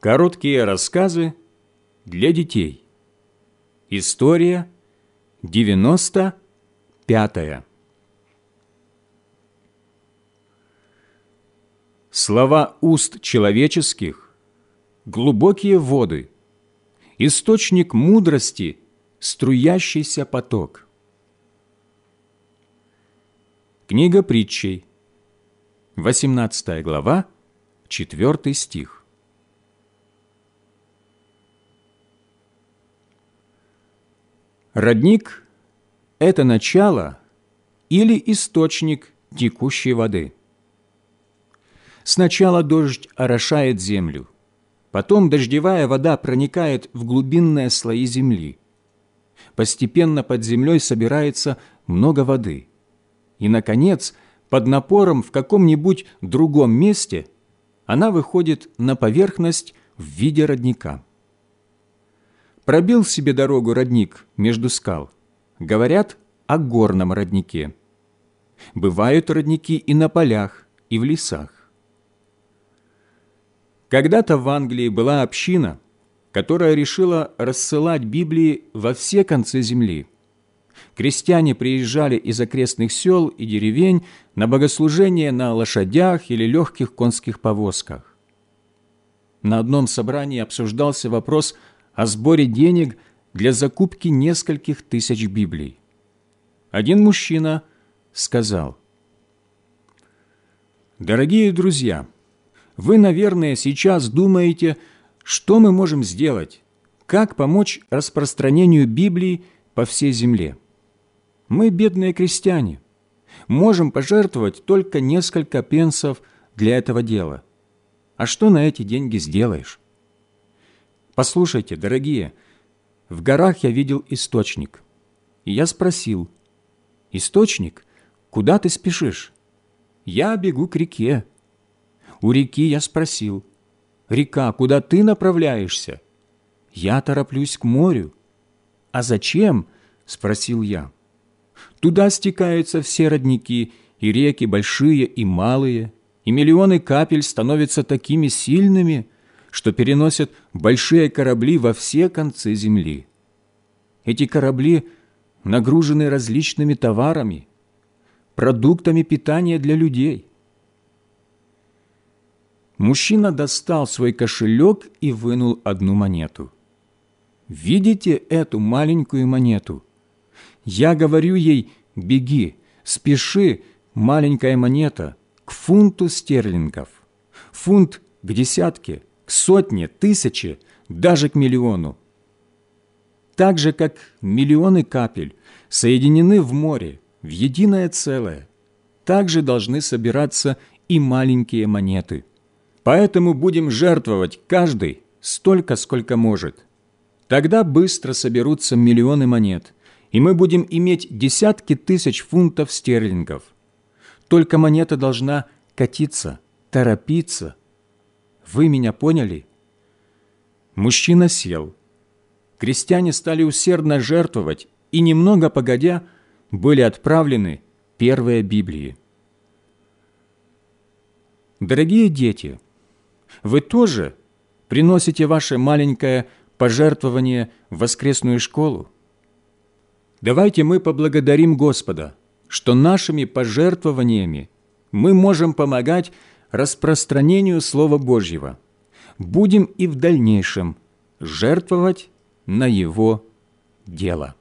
Короткие рассказы для детей. История 95. Слова уст человеческих – глубокие воды, источник мудрости, струящийся поток. Книга притчей, 18 глава, 4 стих. Родник – это начало или источник текущей воды. Сначала дождь орошает землю, потом дождевая вода проникает в глубинные слои земли. Постепенно под землей собирается много воды. И, наконец, под напором в каком-нибудь другом месте она выходит на поверхность в виде родника. Пробил себе дорогу родник между скал. Говорят о горном роднике. Бывают родники и на полях, и в лесах. Когда-то в Англии была община, которая решила рассылать Библии во все концы земли. Крестьяне приезжали из окрестных сел и деревень на богослужение на лошадях или легких конских повозках. На одном собрании обсуждался вопрос о сборе денег для закупки нескольких тысяч Библий. Один мужчина сказал, «Дорогие друзья, вы, наверное, сейчас думаете, что мы можем сделать, как помочь распространению Библии по всей земле. Мы, бедные крестьяне, можем пожертвовать только несколько пенсов для этого дела. А что на эти деньги сделаешь? Послушайте, дорогие, в горах я видел источник. И я спросил, «Источник, куда ты спешишь?» «Я бегу к реке». У реки я спросил, «Река, куда ты направляешься?» «Я тороплюсь к морю». «А зачем?» – спросил я. «Туда стекаются все родники, и реки большие и малые, и миллионы капель становятся такими сильными – что переносят большие корабли во все концы земли. Эти корабли нагружены различными товарами, продуктами питания для людей. Мужчина достал свой кошелек и вынул одну монету. «Видите эту маленькую монету? Я говорю ей, беги, спеши, маленькая монета, к фунту стерлингов, фунт к десятке, к сотне, тысяче, даже к миллиону. Так же, как миллионы капель соединены в море в единое целое, так же должны собираться и маленькие монеты. Поэтому будем жертвовать каждый столько, сколько может. Тогда быстро соберутся миллионы монет, и мы будем иметь десятки тысяч фунтов стерлингов. Только монета должна катиться, торопиться, вы меня поняли?» Мужчина сел. Крестьяне стали усердно жертвовать, и немного погодя были отправлены первые Библии. Дорогие дети, вы тоже приносите ваше маленькое пожертвование в воскресную школу? Давайте мы поблагодарим Господа, что нашими пожертвованиями мы можем помогать распространению Слова Божьего, будем и в дальнейшем жертвовать на Его дело.